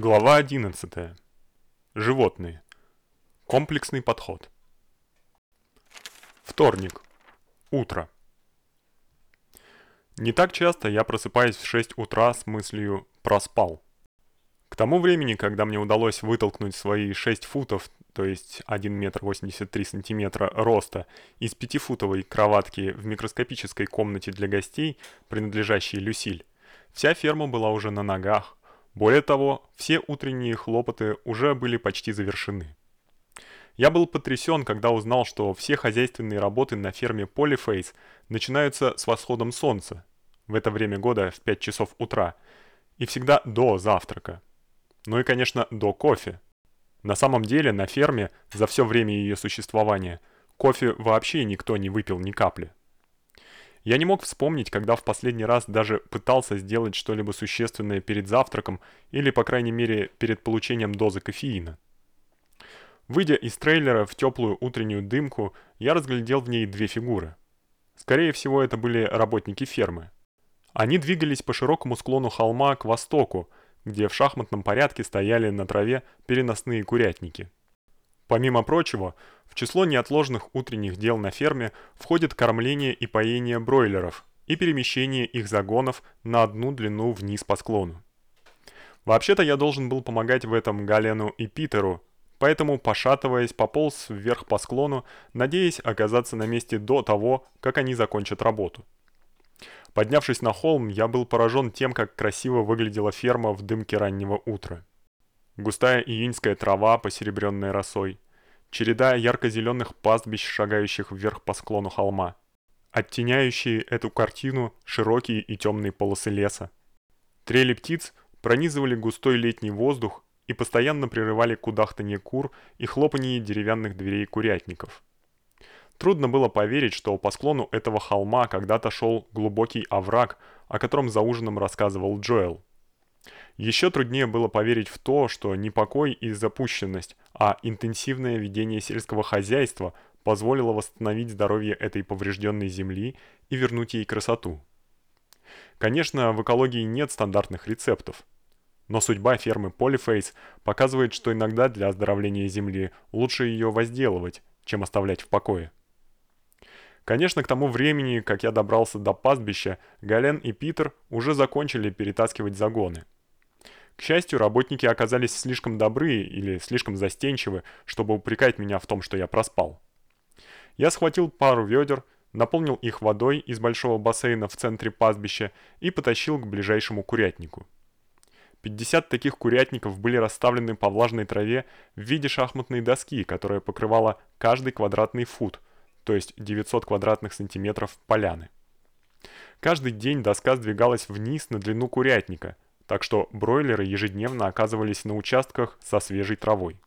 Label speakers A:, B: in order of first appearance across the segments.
A: Глава 11. Животные. Комплексный подход. Вторник. Утро. Не так часто я просыпаюсь в 6 утра с мыслью «проспал». К тому времени, когда мне удалось вытолкнуть свои 6 футов, то есть 1 метр 83 сантиметра роста, из 5-футовой кроватки в микроскопической комнате для гостей, принадлежащей Люсиль, вся ферма была уже на ногах, более того, все утренние хлопоты уже были почти завершены. Я был потрясен, когда узнал, что все хозяйственные работы на ферме Polyface начинаются с восходом солнца, в это время года в 5 часов утра, и всегда до завтрака. Ну и, конечно, до кофе. На самом деле, на ферме за все время ее существования кофе вообще никто не выпил ни капли. Я не мог вспомнить, когда в последний раз даже пытался сделать что-либо существенное перед завтраком или, по крайней мере, перед получением дозы кофеина. Выйдя из трейлера в теплую утреннюю дымку, я разглядел в ней две фигуры. Скорее всего, это были работники фермы. Они двигались по широкому склону холма к востоку, где в шахматном порядке стояли на траве переносные курятники. Помимо прочего, в число неотложных утренних дел на ферме входит кормление и поение бройлеров и перемещение их загонов на одну длину вниз по склону. Вообще-то я должен был помогать в этом Галену и Питеру, поэтому, пошатываясь, пополз вверх по склону, надеясь оказаться на месте до того, как они закончат работу. Поднявшись на холм, я был поражен тем, как красиво выглядела ферма в дымке раннего утра густая июньская трава, посеребренная росой, череда ярко-зеленых пастбищ, шагающих вверх по склону холма, оттеняющие эту картину широкие и темные полосы леса. Трели птиц пронизывали густой летний воздух и постоянно прерывали кудахтанье кур и хлопанье деревянных дверей курятников. Трудно было поверить, что по склону этого холма когда-то шел глубокий овраг, о котором за ужином рассказывал Джоэл. Еще труднее было поверить в то, что не покой и запущенность, а интенсивное ведение сельского хозяйства позволило восстановить здоровье этой поврежденной земли и вернуть ей красоту. Конечно, в экологии нет стандартных рецептов. Но судьба фермы Polyface показывает, что иногда для оздоровления земли лучше ее возделывать, чем оставлять в покое. Конечно, к тому времени, как я добрался до пастбища, Гален и Питер уже закончили перетаскивать загоны. К счастью, работники оказались слишком добры или слишком застенчивы, чтобы упрекать меня в том, что я проспал. Я схватил пару ведер, наполнил их водой из большого бассейна в центре пастбища и потащил к ближайшему курятнику. 50 таких курятников были расставлены по влажной траве в виде шахматной доски, которая покрывала каждый квадратный фут, то есть 900 квадратных сантиметров поляны. Каждый день доска сдвигалась вниз на длину курятника – так что бройлеры ежедневно оказывались на участках со свежей травой.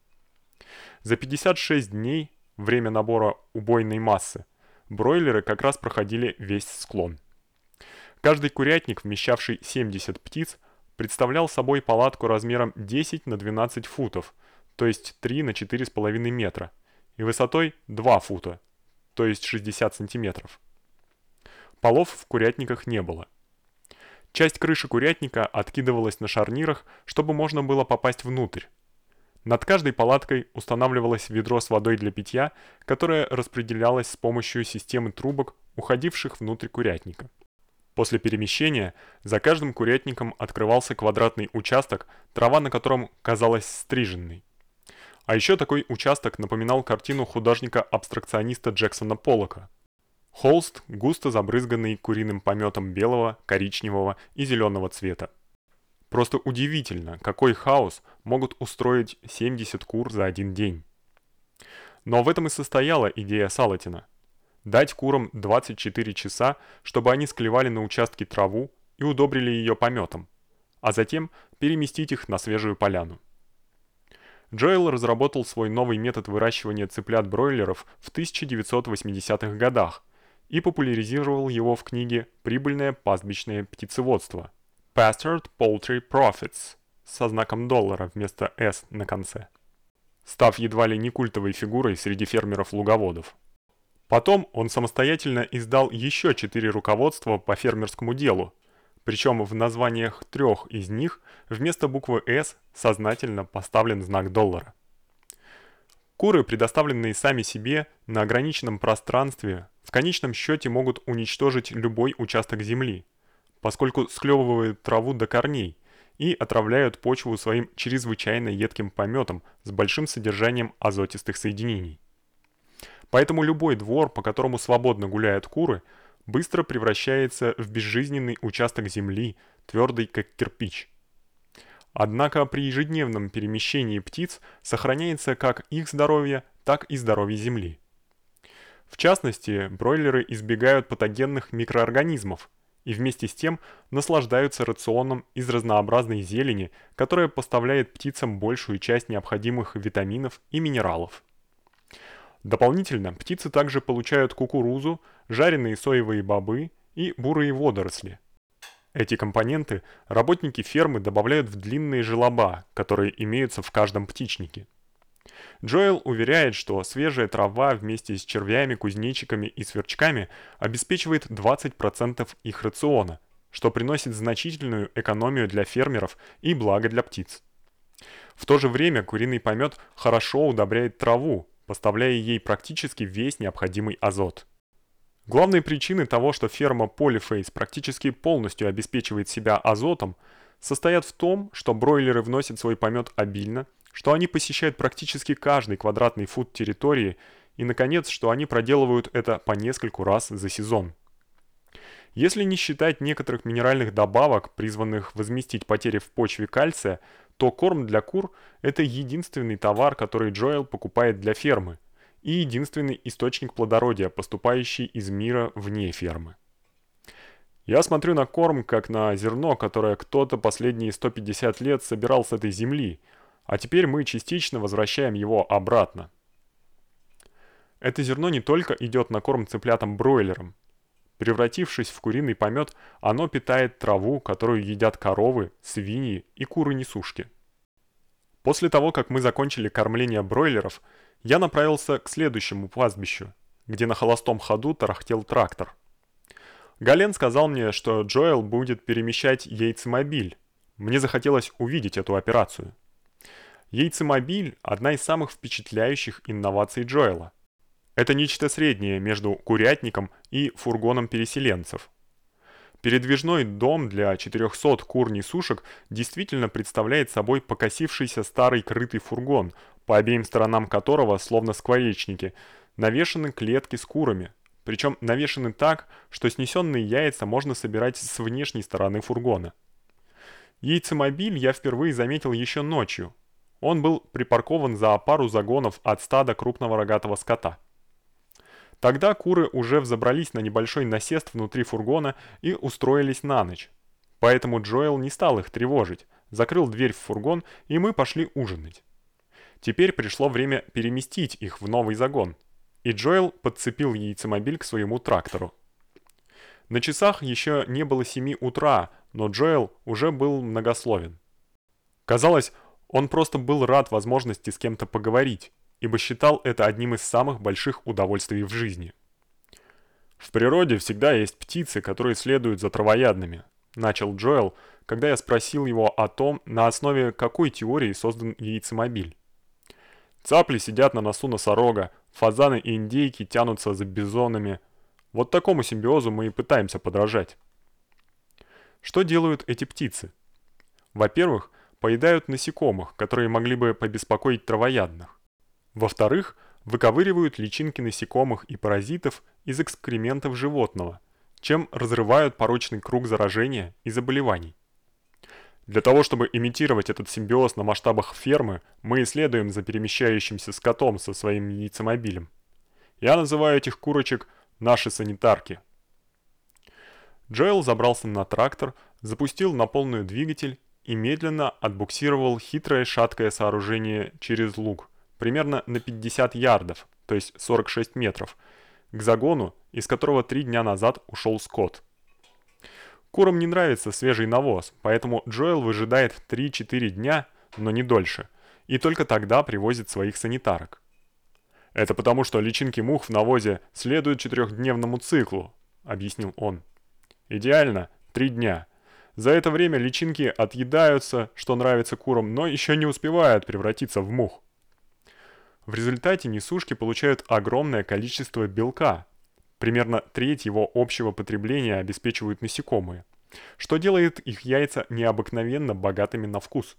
A: За 56 дней, время набора убойной массы, бройлеры как раз проходили весь склон. Каждый курятник, вмещавший 70 птиц, представлял собой палатку размером 10 на 12 футов, то есть 3 на 4,5 метра, и высотой 2 фута, то есть 60 сантиметров. Полов в курятниках не было. Часть крыши курятника откидывалась на шарнирах, чтобы можно было попасть внутрь. Над каждой палаткой устанавливалось ведро с водой для питья, которое распределялось с помощью системы трубок, уходивших внутрь курятника. После перемещения за каждым курятником открывался квадратный участок, трава на котором казалась стриженной. А еще такой участок напоминал картину художника-абстракциониста Джексона Поллока – Холст густо забрызганный куриным пометом белого, коричневого и зеленого цвета. Просто удивительно, какой хаос могут устроить 70 кур за один день. Но в этом и состояла идея Салатина. Дать курам 24 часа, чтобы они склевали на участке траву и удобрили ее пометом, а затем переместить их на свежую поляну. Джоэл разработал свой новый метод выращивания цыплят-бройлеров в 1980-х годах, и популяризировал его в книге «Прибыльное пастбищное птицеводство» Pastured Poultry Profits со знаком доллара вместо «S» на конце, став едва ли не культовой фигурой среди фермеров-луговодов. Потом он самостоятельно издал еще четыре руководства по фермерскому делу, Причем в названиях трех из них вместо буквы «С» сознательно поставлен знак доллара. Куры, предоставленные сами себе на ограниченном пространстве, в конечном счете могут уничтожить любой участок земли, поскольку склевывают траву до корней и отравляют почву своим чрезвычайно едким пометом с большим содержанием азотистых соединений. Поэтому любой двор, по которому свободно гуляют куры, быстро превращается в безжизненный участок земли, твердый как кирпич. Однако при ежедневном перемещении птиц сохраняется как их здоровье, так и здоровье земли. В частности, бройлеры избегают патогенных микроорганизмов и вместе с тем наслаждаются рационом из разнообразной зелени, которая поставляет птицам большую часть необходимых витаминов и минералов. Дополнительно птицы также получают кукурузу, жареные соевые бобы и бурые водоросли – эти компоненты работники фермы добавляют в длинные желоба, которые имеются в каждом птичнике. Джоэл уверяет, что свежая трава вместе с червями, кузнечиками и сверчками обеспечивает 20% их рациона, что приносит значительную экономию для фермеров и благо для птиц. В то же время куриный помет хорошо удобряет траву, поставляя ей практически весь необходимый азот. Главной причиной того, что ферма Polyface практически полностью обеспечивает себя азотом, состоят в том, что бройлеры вносят свой помет обильно, что они посещают практически каждый квадратный фут территории и наконец, что они проделывают это по нескольку раз за сезон. Если не считать некоторых минеральных добавок, призванных возместить потери в почве кальция, то корм для кур это единственный товар, который Джоэл покупает для фермы и единственный источник плодородия, поступающий из мира вне фермы. Я смотрю на корм как на зерно, которое кто-то последние 150 лет собирал с этой земли, а теперь мы частично возвращаем его обратно. Это зерно не только идет на корм цыплятам-бройлерам. Превратившись в куриный помет, оно питает траву, которую едят коровы, свиньи и куры-несушки. После того, как мы закончили кормление бройлеров, я направился к следующему пастбищу, где на холостом ходу тарахтел трактор. Гален сказал мне, что Джоэл будет перемещать яйцемобиль. Мне захотелось увидеть эту операцию. Яйцемобиль – одна из самых впечатляющих инноваций Джоэла. Это нечто среднее между курятником и фургоном переселенцев. Передвижной дом для 400 кур-несушек действительно представляет собой покосившийся старый крытый фургон, по обеим сторонам которого, словно скворечники, навешаны клетки с курами. Причем навешаны так, что снесенные яйца можно собирать с внешней стороны фургона. Яйцемобиль я впервые заметил еще ночью. Он был припаркован за пару загонов от стада крупного рогатого скота. Тогда куры уже взобрались на небольшой насест внутри фургона и устроились на ночь. Поэтому Джоэл не стал их тревожить, закрыл дверь в фургон, и мы пошли ужинать. Теперь пришло время переместить их в новый загон, и Джоэл подцепил яйцемобиль к своему трактору. На часах еще не было семи утра, но Джоэл уже был многословен. Казалось, он просто был рад возможности с кем-то поговорить, ибо считал это одним из самых больших удовольствий в жизни. В природе всегда есть птицы, которые следуют за травоядными, начал Джоэл, когда я спросил его о том, на основе какой теории создан яйцемобиль. Цапли сидят на носу носорога, фазаны и индейки тянутся за бизонами. Вот такому симбиозу мы и пытаемся подражать. Что делают эти птицы? Во-первых, поедают насекомых, которые могли бы побеспокоить травоядных. Во-вторых, выковыривают личинки насекомых и паразитов из экскрементов животного, чем разрывают порочный круг заражения и заболеваний. Для того, чтобы имитировать этот симбиоз на масштабах фермы, мы исследуем за перемещающимся скотом со своим яйцемобилем. Я называю этих курочек наши санитарки. Джоэл забрался на трактор, запустил на полную двигатель и медленно отбуксировал хитрое шаткое сооружение через луг примерно на 50 ярдов, то есть 46 метров, к загону, из которого три дня назад ушел скот. Курам не нравится свежий навоз, поэтому Джоэл выжидает 3-4 дня, но не дольше, и только тогда привозит своих санитарок. Это потому, что личинки мух в навозе следуют четырехдневному циклу, объяснил он. Идеально 3 дня. За это время личинки отъедаются, что нравится курам, но еще не успевают превратиться в мух. В результате несушки получают огромное количество белка. Примерно треть его общего потребления обеспечивают насекомые, что делает их яйца необыкновенно богатыми на вкус.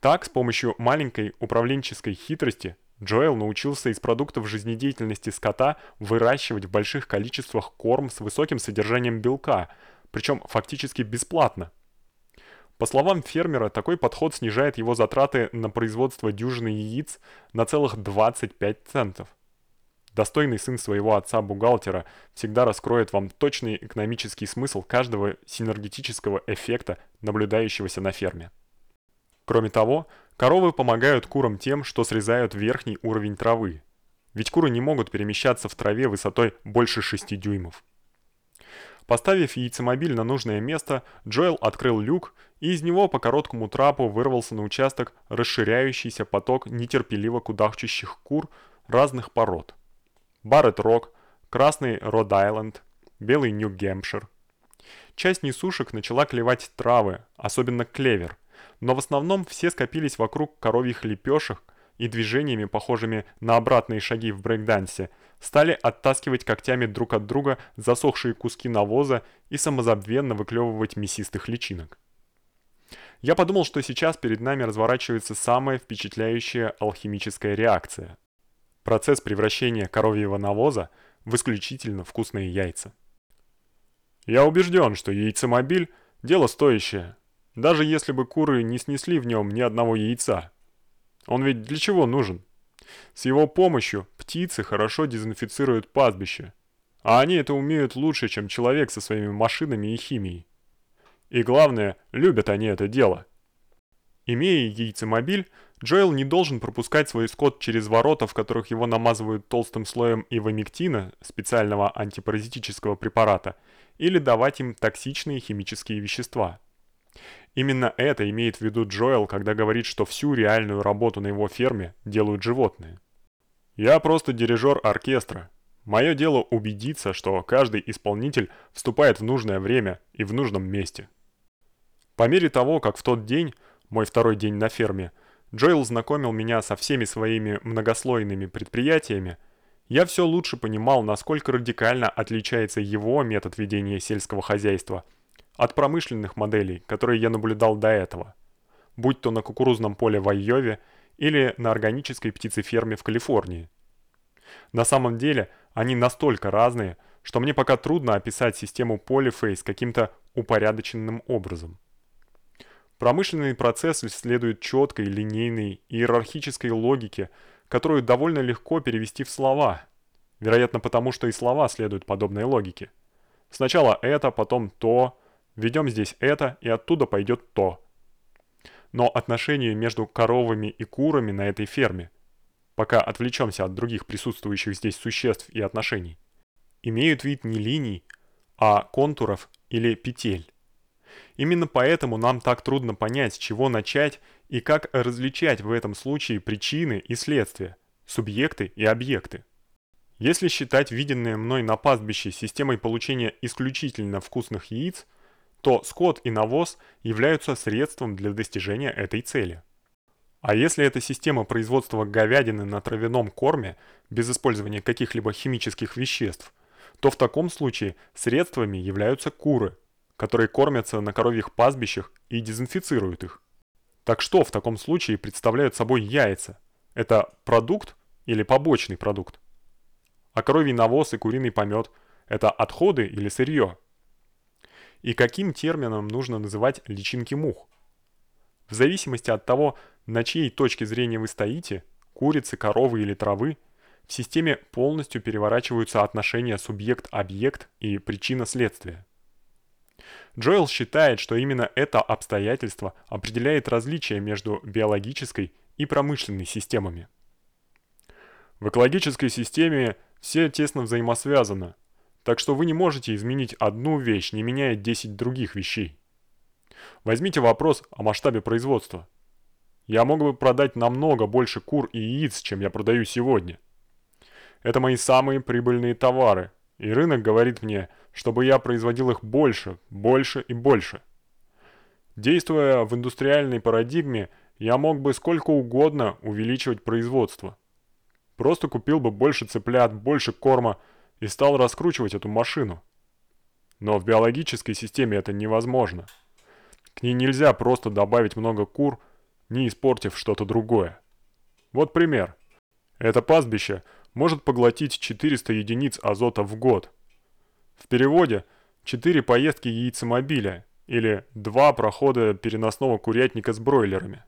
A: Так, с помощью маленькой управленческой хитрости Джоэл научился из продуктов жизнедеятельности скота выращивать в больших количествах корм с высоким содержанием белка, причем фактически бесплатно. По словам фермера, такой подход снижает его затраты на производство дюжины яиц на целых 25 центов. Достойный сын своего отца-бухгалтера всегда раскроет вам точный экономический смысл каждого синергетического эффекта, наблюдающегося на ферме. Кроме того, коровы помогают курам тем, что срезают верхний уровень травы. Ведь куры не могут перемещаться в траве высотой больше 6 дюймов. Поставив яйцемобиль на нужное место, Джоэл открыл люк, и из него по короткому трапу вырвался на участок расширяющийся поток нетерпеливо кудахчущих кур разных пород. Барретт-Рок, красный Род-Айленд, белый Нью-Гэмпшир. Часть несушек начала клевать травы, особенно клевер, но в основном все скопились вокруг коровьих лепешек и движениями, похожими на обратные шаги в брейкдансе, стали оттаскивать когтями друг от друга засохшие куски навоза и самозабвенно выклевывать мясистых личинок. Я подумал, что сейчас перед нами разворачивается самая впечатляющая алхимическая реакция. Процесс превращения коровьего навоза в исключительно вкусные яйца. Я убежден, что яйцемобиль – дело стоящее, даже если бы куры не снесли в нем ни одного яйца. Он ведь для чего нужен? С его помощью птицы хорошо дезинфицируют пастбище. А они это умеют лучше, чем человек со своими машинами и химией. И главное, любят они это дело. Имея яйцемобиль, Джоэл не должен пропускать свой скот через ворота, в которых его намазывают толстым слоем ивамектина, специального антипаразитического препарата, или давать им токсичные химические вещества. Именно это имеет в виду Джоэл, когда говорит, что всю реальную работу на его ферме делают животные. Я просто дирижер оркестра. Мое дело убедиться, что каждый исполнитель вступает в нужное время и в нужном месте. По мере того, как в тот день, мой второй день на ферме, Джоэл знакомил меня со всеми своими многослойными предприятиями, я все лучше понимал, насколько радикально отличается его метод ведения сельского хозяйства – от промышленных моделей, которые я наблюдал до этого, будь то на кукурузном поле в Айове или на органической птицеферме в Калифорнии. На самом деле, они настолько разные, что мне пока трудно описать систему Polyface каким-то упорядоченным образом. Промышленный процесс следует четкой, линейной, иерархической логике, которую довольно легко перевести в слова. Вероятно, потому что и слова следуют подобной логике. Сначала это, потом то, Введем здесь это, и оттуда пойдет то. Но отношения между коровами и курами на этой ферме, пока отвлечемся от других присутствующих здесь существ и отношений, имеют вид не линий, а контуров или петель. Именно поэтому нам так трудно понять, с чего начать и как различать в этом случае причины и следствия, субъекты и объекты. Если считать виденное мной на пастбище системой получения исключительно вкусных яиц, то скот и навоз являются средством для достижения этой цели. А если это система производства говядины на травяном корме без использования каких-либо химических веществ, то в таком случае средствами являются куры, которые кормятся на коровьих пастбищах и дезинфицируют их. Так что в таком случае представляют собой яйца? Это продукт или побочный продукт? А коровий навоз и куриный помет – это отходы или сырье? И каким термином нужно называть личинки мух. В зависимости от того, на чьей точке зрения вы стоите, курицы, коровы или травы, в системе полностью переворачиваются отношения субъект-объект и причина-следствие. Джоэл считает, что именно это обстоятельство определяет различия между биологической и промышленной системами. В экологической системе все тесно взаимосвязаны, так что вы не можете изменить одну вещь, не меняя 10 других вещей. Возьмите вопрос о масштабе производства. Я мог бы продать намного больше кур и яиц, чем я продаю сегодня. Это мои самые прибыльные товары, и рынок говорит мне, чтобы я производил их больше, больше и больше. Действуя в индустриальной парадигме, я мог бы сколько угодно увеличивать производство. Просто купил бы больше цыплят, больше корма и стал раскручивать эту машину. Но в биологической системе это невозможно. К ней нельзя просто добавить много кур, не испортив что-то другое. Вот пример. Это пастбище может поглотить 400 единиц азота в год. В переводе 4 поездки яйцемобиля или 2 прохода переносного курятника с бройлерами.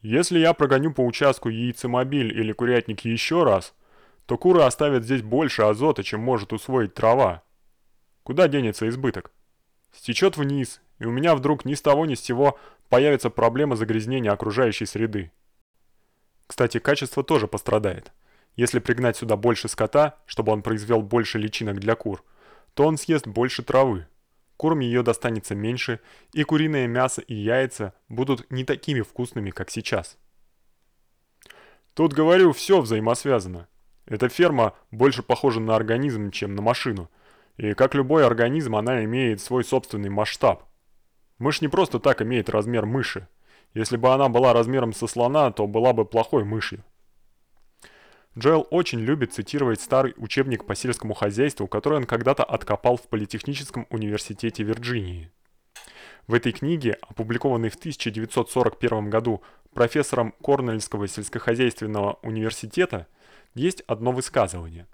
A: Если я прогоню по участку яйцемобиль или курятник еще раз, то куры оставят здесь больше азота, чем может усвоить трава. Куда денется избыток? Стечет вниз, и у меня вдруг ни с того ни с сего появится проблема загрязнения окружающей среды. Кстати, качество тоже пострадает. Если пригнать сюда больше скота, чтобы он произвел больше личинок для кур, то он съест больше травы. Курам ее достанется меньше, и куриное мясо и яйца будут не такими вкусными, как сейчас. Тут, говорю, все взаимосвязано. Эта ферма больше похожа на организм, чем на машину. И как любой организм, она имеет свой собственный масштаб. Мышь не просто так имеет размер мыши. Если бы она была размером со слона, то была бы плохой мышью. Джоэл очень любит цитировать старый учебник по сельскому хозяйству, который он когда-то откопал в Политехническом университете Вирджинии. В этой книге, опубликованной в 1941 году профессором Корнельского сельскохозяйственного университета, есть одно высказывание.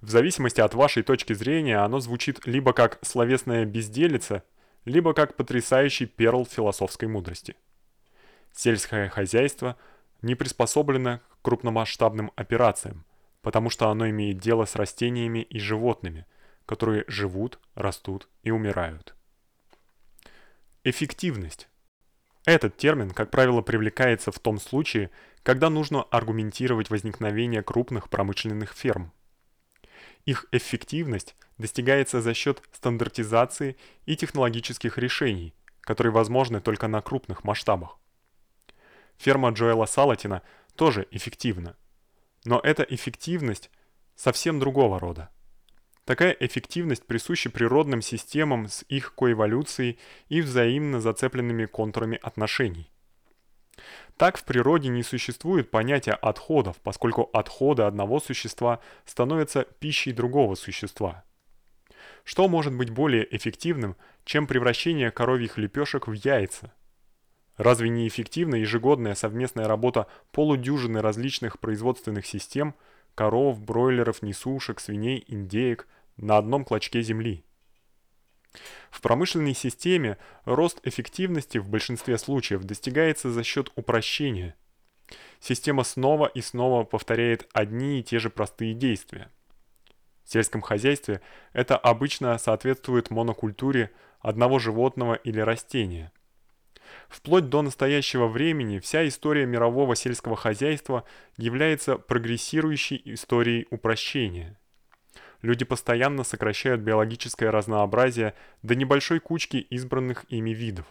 A: В зависимости от вашей точки зрения оно звучит либо как словесная безделица, либо как потрясающий перл философской мудрости. Сельское хозяйство не приспособлено крупномасштабным операциям, потому что оно имеет дело с растениями и животными, которые живут, растут и умирают. Эффективность. Этот термин, как правило, привлекается в том случае, когда нужно аргументировать возникновение крупных промышленных ферм. Их эффективность достигается за счет стандартизации и технологических решений, которые возможны только на крупных масштабах. Ферма Джоэла Салатина – тоже эффективно. Но эта эффективность совсем другого рода. Такая эффективность присуща природным системам с их коэволюцией и взаимно зацепленными контурами отношений. Так в природе не существует понятия отходов, поскольку отходы одного существа становятся пищей другого существа. Что может быть более эффективным, чем превращение коровьих лепешек в яйца? Разве не эффективна ежегодная совместная работа полудюжины различных производственных систем коров, бройлеров, несушек, свиней, индеек на одном клочке земли? В промышленной системе рост эффективности в большинстве случаев достигается за счет упрощения. Система снова и снова повторяет одни и те же простые действия. В сельском хозяйстве это обычно соответствует монокультуре одного животного или растения – Вплоть до настоящего времени вся история мирового сельского хозяйства является прогрессирующей историей упрощения. Люди постоянно сокращают биологическое разнообразие до небольшой кучки избранных ими видов.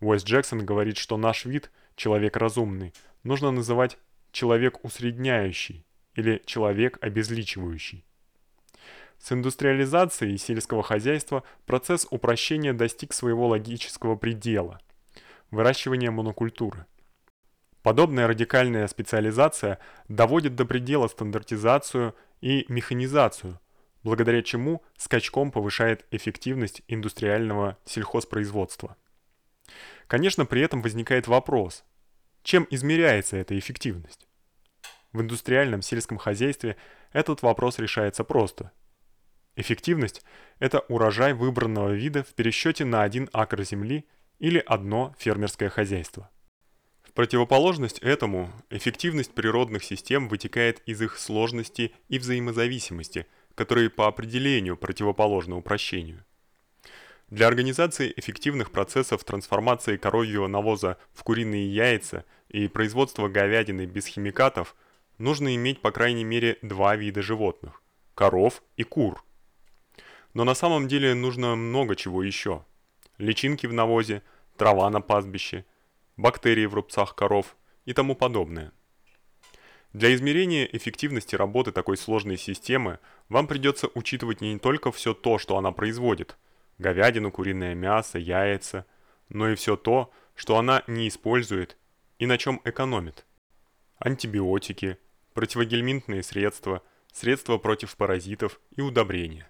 A: Уэс Джексон говорит, что наш вид, человек разумный, нужно называть человек усредняющий или человек обезличивающий. С индустриализацией сельского хозяйства процесс упрощения достиг своего логического предела выращивание монокультуры. Подобная радикальная специализация доводит до предела стандартизацию и механизацию, благодаря чему скачком повышает эффективность индустриального сельхозпроизводства. Конечно, при этом возникает вопрос: чем измеряется эта эффективность? В индустриальном сельском хозяйстве этот вопрос решается просто. Эффективность это урожай выбранного вида в пересчете на 1 акр земли или одно фермерское хозяйство. Противоположность этому, эффективность природных систем вытекает из их сложности и взаимозависимости, которые по определению противоположны упрощению. Для организации эффективных процессов трансформации коровьего навоза в куриные яйца и производства говядины без химикатов нужно иметь по крайней мере два вида животных – коров и кур. Но на самом деле нужно много чего еще. Личинки в навозе, трава на пастбище, бактерии в рубцах коров и тому подобное. Для измерения эффективности работы такой сложной системы вам придется учитывать не только все то, что она производит – говядину, куриное мясо, яйца – но и все то, что она не использует и на чем экономит. Антибиотики, противогельминтные средства, средства против паразитов и удобрения.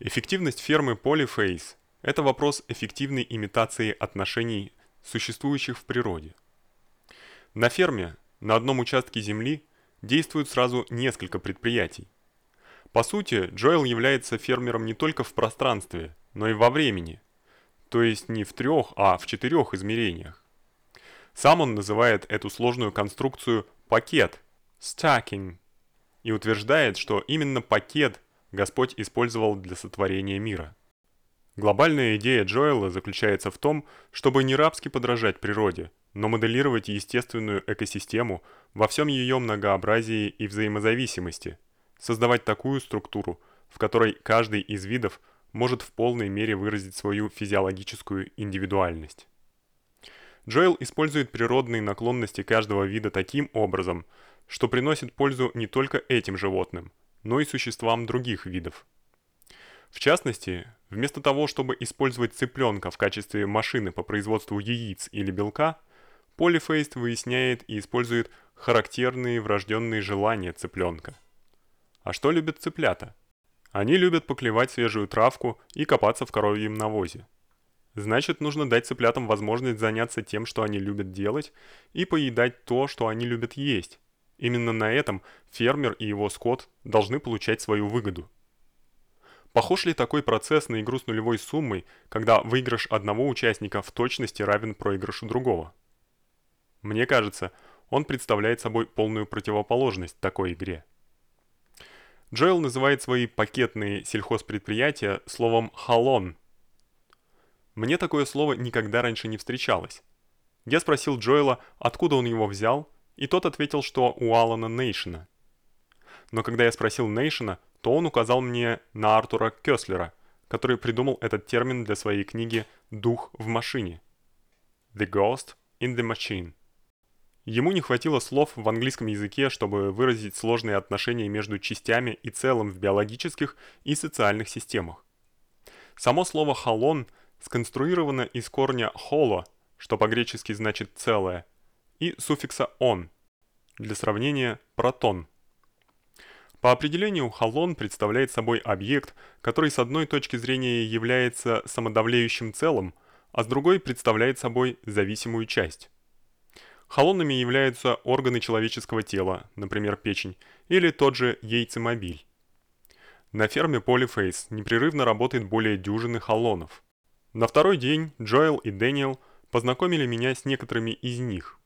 A: Эффективность фермы Polyface – это вопрос эффективной имитации отношений, существующих в природе. На ферме, на одном участке земли, действуют сразу несколько предприятий. По сути, Джоэл является фермером не только в пространстве, но и во времени, то есть не в трех, а в четырех измерениях. Сам он называет эту сложную конструкцию пакет stacking и утверждает, что именно пакет Господь использовал для сотворения мира. Глобальная идея Джоэла заключается в том, чтобы не рабски подражать природе, но моделировать естественную экосистему во всем ее многообразии и взаимозависимости, создавать такую структуру, в которой каждый из видов может в полной мере выразить свою физиологическую индивидуальность. Джоэл использует природные наклонности каждого вида таким образом, что приносит пользу не только этим животным, но и существам других видов. В частности, вместо того, чтобы использовать цыпленка в качестве машины по производству яиц или белка, Полифейст выясняет и использует характерные врожденные желания цыпленка. А что любят цыплята? Они любят поклевать свежую травку и копаться в коровьем навозе. Значит, нужно дать цыплятам возможность заняться тем, что они любят делать, и поедать то, что они любят есть. Именно на этом фермер и его скот должны получать свою выгоду. Похож ли такой процесс на игру с нулевой суммой, когда выигрыш одного участника в точности равен проигрышу другого? Мне кажется, он представляет собой полную противоположность такой игре. Джоэл называет свои пакетные сельхозпредприятия словом «халон», мне такое слово никогда раньше не встречалось. Я спросил Джоэла, откуда он его взял, и тот ответил, что у Алана Нейшена. Но когда я спросил Нейшена, то он указал мне на Артура Кёслера, который придумал этот термин для своей книги «Дух в машине» «The Ghost in the Machine». Ему не хватило слов в английском языке, чтобы выразить сложные отношения между частями и целым в биологических и социальных системах. Само слово «холон» сконструировано из корня холо, что по-гречески значит целое, и суффикса он. Для сравнения протон. По определению холон представляет собой объект, который с одной точки зрения является самодавлеющим целым, а с другой представляет собой зависимую часть. Холонами являются органы человеческого тела, например, печень, или тот же яйцемобиль. На ферме Polyface непрерывно работает более дюжины холонов. На второй день Джоэл и Дэниел познакомили меня с некоторыми из них.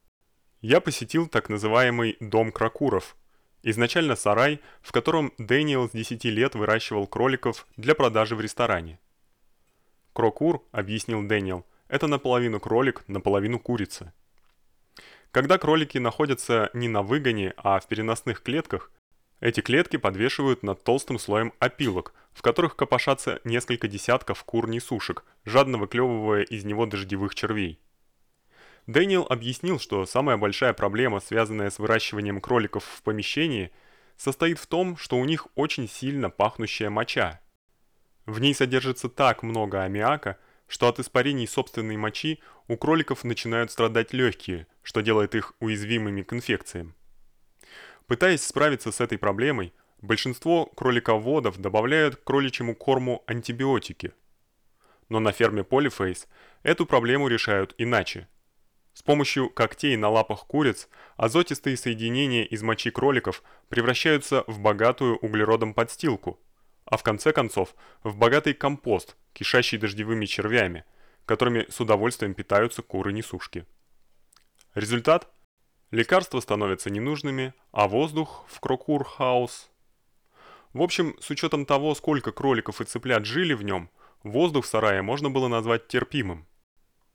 A: Я посетил так называемый дом кракуров. Изначально сарай, в котором Дэниел с 10 лет выращивал кроликов для продажи в ресторане. Крокур, объяснил Дэниел, это наполовину кролик, наполовину курица. Когда кролики находятся не на выгоне, а в переносных клетках, эти клетки подвешивают над толстым слоем опилок, в которых копошатся несколько десятков кур-несушек, жадно выклевывая из него дождевых червей. Дэниел объяснил, что самая большая проблема, связанная с выращиванием кроликов в помещении, состоит в том, что у них очень сильно пахнущая моча. В ней содержится так много аммиака, что от испарений собственной мочи у кроликов начинают страдать легкие, что делает их уязвимыми к инфекциям. Пытаясь справиться с этой проблемой, большинство кролиководов добавляют к кроличьему корму антибиотики. Но на ферме Polyface эту проблему решают иначе. С помощью когтей на лапах куриц азотистые соединения из мочи кроликов превращаются в богатую углеродом подстилку, а в конце концов в богатый компост, кишащий дождевыми червями, которыми с удовольствием питаются куры-несушки. Результат – Лекарства становятся ненужными, а воздух в Крокур-хаус... В общем, с учетом того, сколько кроликов и цыплят жили в нем, воздух в сарае можно было назвать терпимым.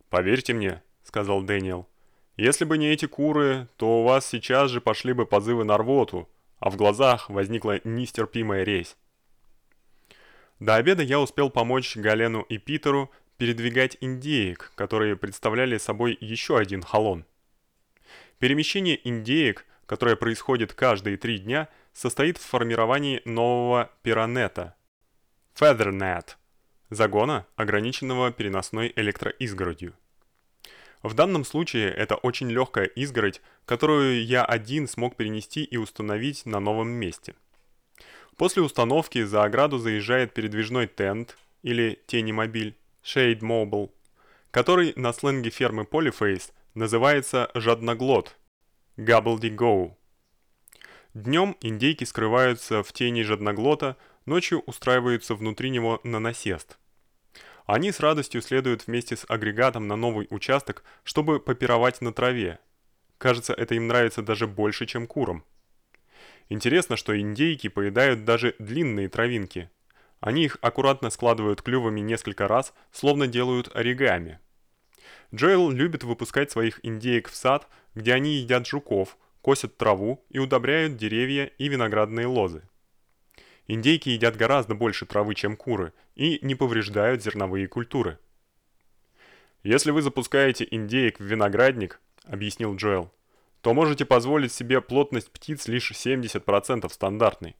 A: «Поверьте мне», — сказал Дэниел, — «если бы не эти куры, то у вас сейчас же пошли бы позывы на рвоту, а в глазах возникла нестерпимая резь». До обеда я успел помочь Галену и Питеру передвигать индеек, которые представляли собой еще один халон. Перемещение индеек, которое происходит каждые три дня, состоит в формировании нового пиранета – feathernet, загона, ограниченного переносной электроизгородью. В данном случае это очень легкая изгородь, которую я один смог перенести и установить на новом месте. После установки за ограду заезжает передвижной тент или тенемобиль Shade Mobile, который на сленге фермы Polyface называется жадноглот Gobbledy-Go. Днем индейки скрываются в тени жадноглота, ночью устраиваются внутри него на насест. Они с радостью следуют вместе с агрегатом на новый участок, чтобы попировать на траве. Кажется, это им нравится даже больше, чем курам. Интересно, что индейки поедают даже длинные травинки. Они их аккуратно складывают клювами несколько раз, словно делают оригами. Джоэл любит выпускать своих индеек в сад, где они едят жуков, косят траву и удобряют деревья и виноградные лозы. Индейки едят гораздо больше травы, чем куры, и не повреждают зерновые культуры. Если вы запускаете индеек в виноградник, объяснил Джоэл, то можете позволить себе плотность птиц лишь 70% стандартной.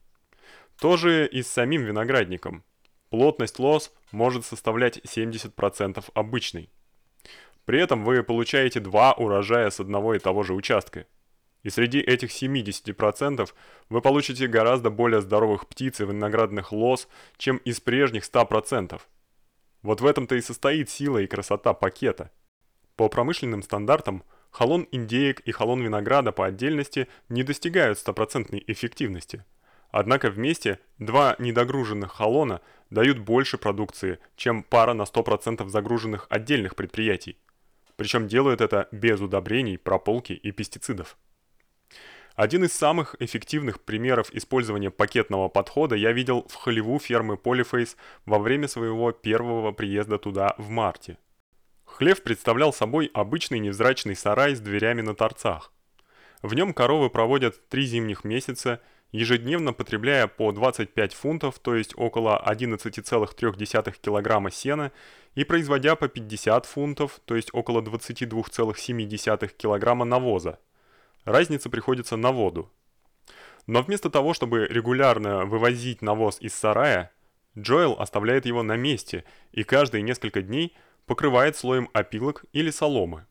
A: То же и с самим виноградником. Плотность лоз может составлять 70% обычной. При этом вы получаете два урожая с одного и того же участка – и среди этих 70% вы получите гораздо более здоровых птиц и виноградных лоз, чем из прежних 100%. Вот в этом-то и состоит сила и красота пакета. По промышленным стандартам халон индеек и халон винограда по отдельности не достигают стопроцентной эффективности. Однако вместе два недогруженных халона дают больше продукции, чем пара на 100% загруженных отдельных предприятий. Причем делают это без удобрений, прополки и пестицидов. Один из самых эффективных примеров использования пакетного подхода я видел в хлеву фермы Polyface во время своего первого приезда туда в марте. Хлев представлял собой обычный невзрачный сарай с дверями на торцах. В нем коровы проводят три зимних месяца, ежедневно потребляя по 25 фунтов, то есть около 11,3 килограмма сена, и производя по 50 фунтов, то есть около 22,7 килограмма навоза. Разница приходится на воду. Но вместо того, чтобы регулярно вывозить навоз из сарая, Джоэл оставляет его на месте и каждые несколько дней покрывает слоем опилок или соломы.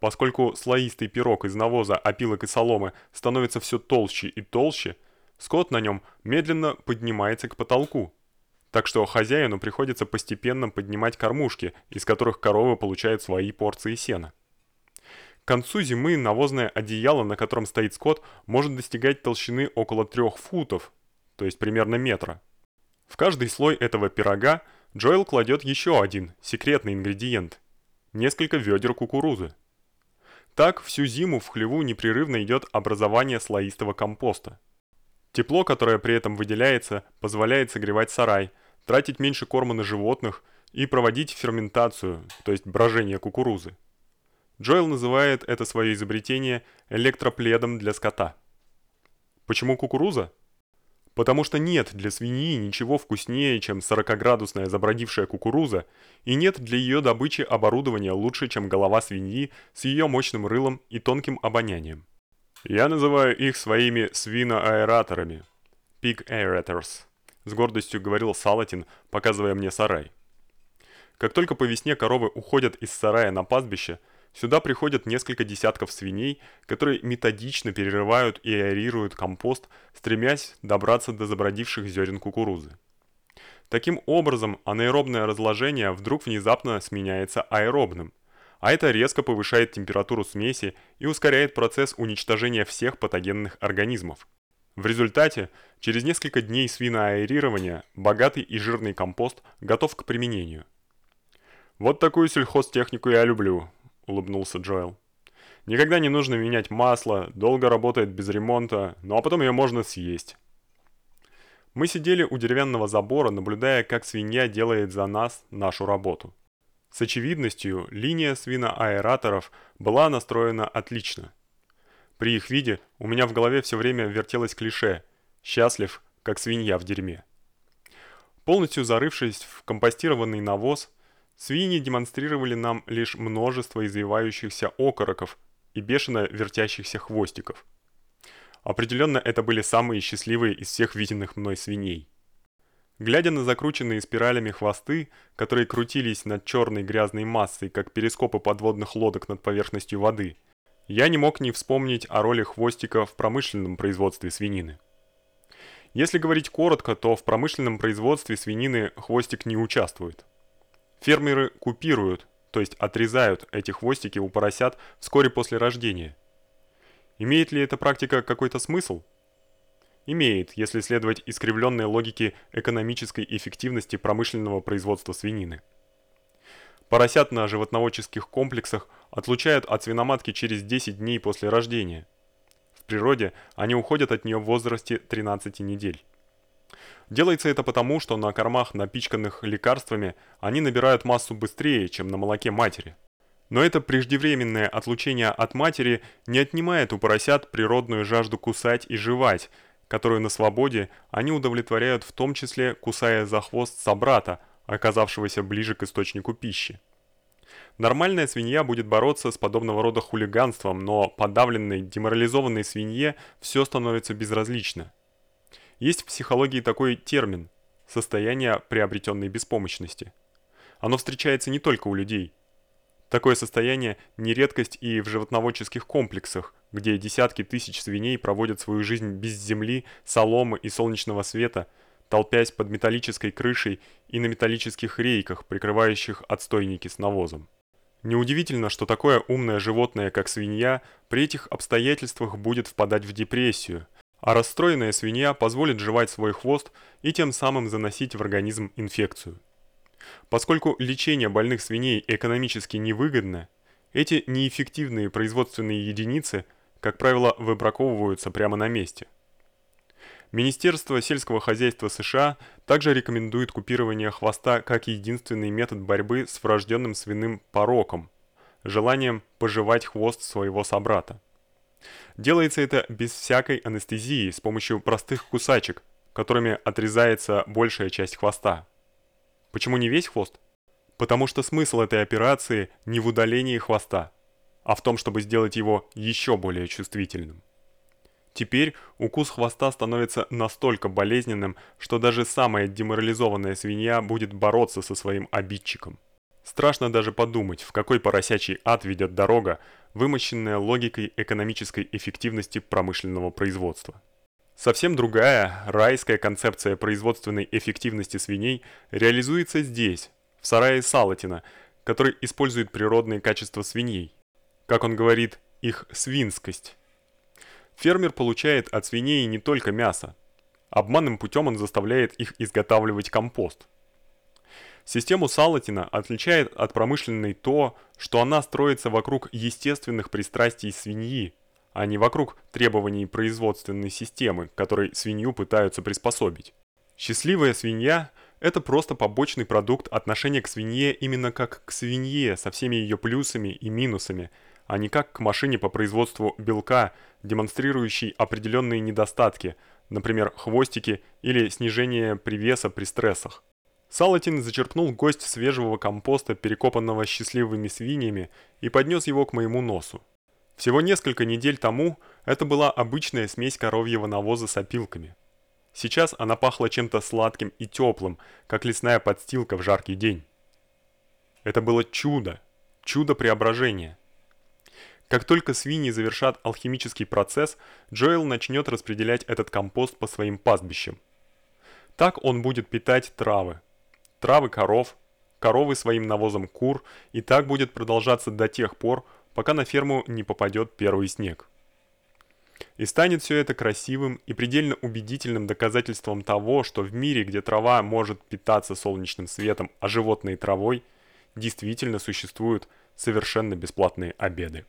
A: Поскольку слоистый пирог из навоза, опилок и соломы становится все толще и толще, скот на нем медленно поднимается к потолку. Так что хозяину приходится постепенно поднимать кормушки, из которых коровы получают свои порции сена. К концу зимы навозное одеяло, на котором стоит скот, может достигать толщины около 3 футов, то есть примерно метра. В каждый слой этого пирога Джоэл кладет еще один секретный ингредиент несколько ведер кукурузы. Так всю зиму в хлеву непрерывно идет образование слоистого компоста. Тепло, которое при этом выделяется, позволяет согревать сарай, тратить меньше корма на животных и проводить ферментацию, то есть брожение кукурузы. Джоэл называет это свое изобретение электропледом для скота. Почему кукуруза? Потому что нет для свиньи ничего вкуснее, чем 40-градусная забродившая кукуруза, и нет для ее добычи оборудования лучше, чем голова свиньи с ее мощным рылом и тонким обонянием. Я называю их своими свиноаэраторами. Pig aerators, с гордостью говорил Салатин, показывая мне сарай. Как только по весне коровы уходят из сарая на пастбище, Сюда приходят несколько десятков свиней, которые методично перерывают и аэрируют компост, стремясь добраться до забродивших зерен кукурузы. Таким образом, анаэробное разложение вдруг внезапно сменяется аэробным, а это резко повышает температуру смеси и ускоряет процесс уничтожения всех патогенных организмов. В результате, через несколько дней свиноаэрирования, богатый и жирный компост готов к применению. Вот такую сельхозтехнику я люблю, улыбнулся Джоэл. Никогда не нужно менять масло, долго работает без ремонта, ну а потом ее можно съесть. Мы сидели у деревянного забора, наблюдая, как свинья делает за нас нашу работу. С очевидностью, линия свиноаэраторов была настроена отлично. При их виде у меня в голове все время вертелось клише «счастлив, как свинья в дерьме». Полностью зарывшись в компостированный навоз, Свиньи демонстрировали нам лишь множество извивающихся окороков и бешено вертящихся хвостиков. Определенно это были самые счастливые из всех виденных мной свиней. Глядя на закрученные спиралями хвосты, которые крутились над черной грязной массой, как перископы подводных лодок над поверхностью воды, я не мог не вспомнить о роли хвостика в промышленном производстве свинины. Если говорить коротко, то в промышленном производстве свинины хвостик не участвует. Фермеры купируют, то есть отрезают эти хвостики у поросят вскоре после рождения. Имеет ли эта практика какой-то смысл? Имеет, если следовать искривленной логике экономической эффективности промышленного производства свинины. Поросят на животноводческих комплексах отлучают от свиноматки через 10 дней после рождения – в природе они уходят от нее в возрасте 13 недель. Делается это потому, что на кормах, напичканных лекарствами, они набирают массу быстрее, чем на молоке матери. Но это преждевременное отлучение от матери не отнимает у поросят природную жажду кусать и жевать, которую на свободе они удовлетворяют в том числе кусая за хвост собрата, оказавшегося ближе к источнику пищи. Нормальная свинья будет бороться с подобного рода хулиганством, но подавленной, деморализованной свинье все становится безразлично. Есть в психологии такой термин состояние приобретенной беспомощности. Оно встречается не только у людей. Такое состояние не редкость и в животноводческих комплексах, где десятки тысяч свиней проводят свою жизнь без земли, соломы и солнечного света, толпясь под металлической крышей и на металлических рейках, прикрывающих отстойники с навозом. Неудивительно, что такое умное животное, как свинья, при этих обстоятельствах будет впадать в депрессию, а расстроенная свинья позволит жевать свой хвост и тем самым заносить в организм инфекцию. Поскольку лечение больных свиней экономически невыгодно, эти неэффективные производственные единицы, как правило, выбраковываются прямо на месте – Министерство сельского хозяйства США также рекомендует купирование хвоста как единственный метод борьбы с врожденным свиным пороком желанием пожевать хвост своего собрата. Делается это без всякой анестезии, с помощью простых кусачек, которыми отрезается большая часть хвоста. Почему не весь хвост? Потому что смысл этой операции не в удалении хвоста, а в том, чтобы сделать его еще более чувствительным. Теперь укус хвоста становится настолько болезненным, что даже самая деморализованная свинья будет бороться со своим обидчиком. Страшно даже подумать, в какой поросячий ад ведет дорога, вымощенная логикой экономической эффективности промышленного производства. Совсем другая, райская концепция производственной эффективности свиней реализуется здесь, в сарае Салатина, который использует природные качества свиней. Как он говорит, их свинскость. Фермер получает от свиней не только мясо. Обманным путем он заставляет их изготавливать компост. Систему Салатина отличает от промышленной то, что она строится вокруг естественных пристрастий свиньи, а не вокруг требований производственной системы, к которой свинью пытаются приспособить. Счастливая свинья – это просто побочный продукт отношения к свинье именно как к свинье со всеми ее плюсами и минусами – а не как к машине по производству белка, демонстрирующей определенные недостатки, например, хвостики или снижение привеса при стрессах. Салатин зачерпнул гость свежего компоста, перекопанного счастливыми свиньями, и поднес его к моему носу. Всего несколько недель тому это была обычная смесь коровьего навоза с опилками. Сейчас она пахла чем-то сладким и теплым, как лесная подстилка в жаркий день. Это было чудо, чудо преображения. Как только свиньи завершат алхимический процесс, Джоэл начнет распределять этот компост по своим пастбищам. Так он будет питать травы. Травы коров, коровы своим навозом кур, и так будет продолжаться до тех пор, пока на ферму не попадет первый снег. И станет все это красивым и предельно убедительным доказательством того, что в мире, где трава может питаться солнечным светом, а животные травой, действительно существуют совершенно бесплатные обеды.